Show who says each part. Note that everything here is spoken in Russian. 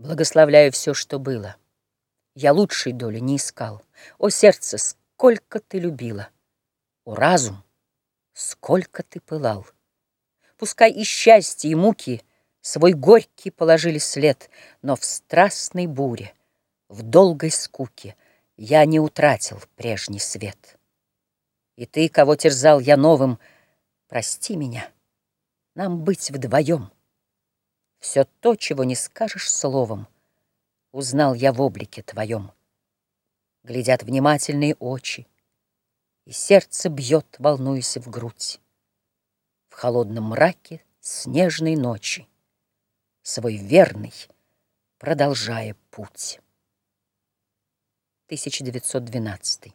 Speaker 1: Благословляю все, что было. Я лучшей доли не искал. О, сердце, сколько ты любила! О, разум, сколько ты пылал! Пускай и счастье, и муки Свой горький положили след, Но в страстной буре, в долгой скуке Я не утратил прежний свет. И ты, кого терзал я новым, Прости меня, нам быть вдвоем. Все то, чего не скажешь словом, Узнал я в облике твоем. Глядят внимательные очи, И сердце бьет, волнуясь в грудь. В холодном мраке снежной ночи Свой верный, продолжая путь. 1912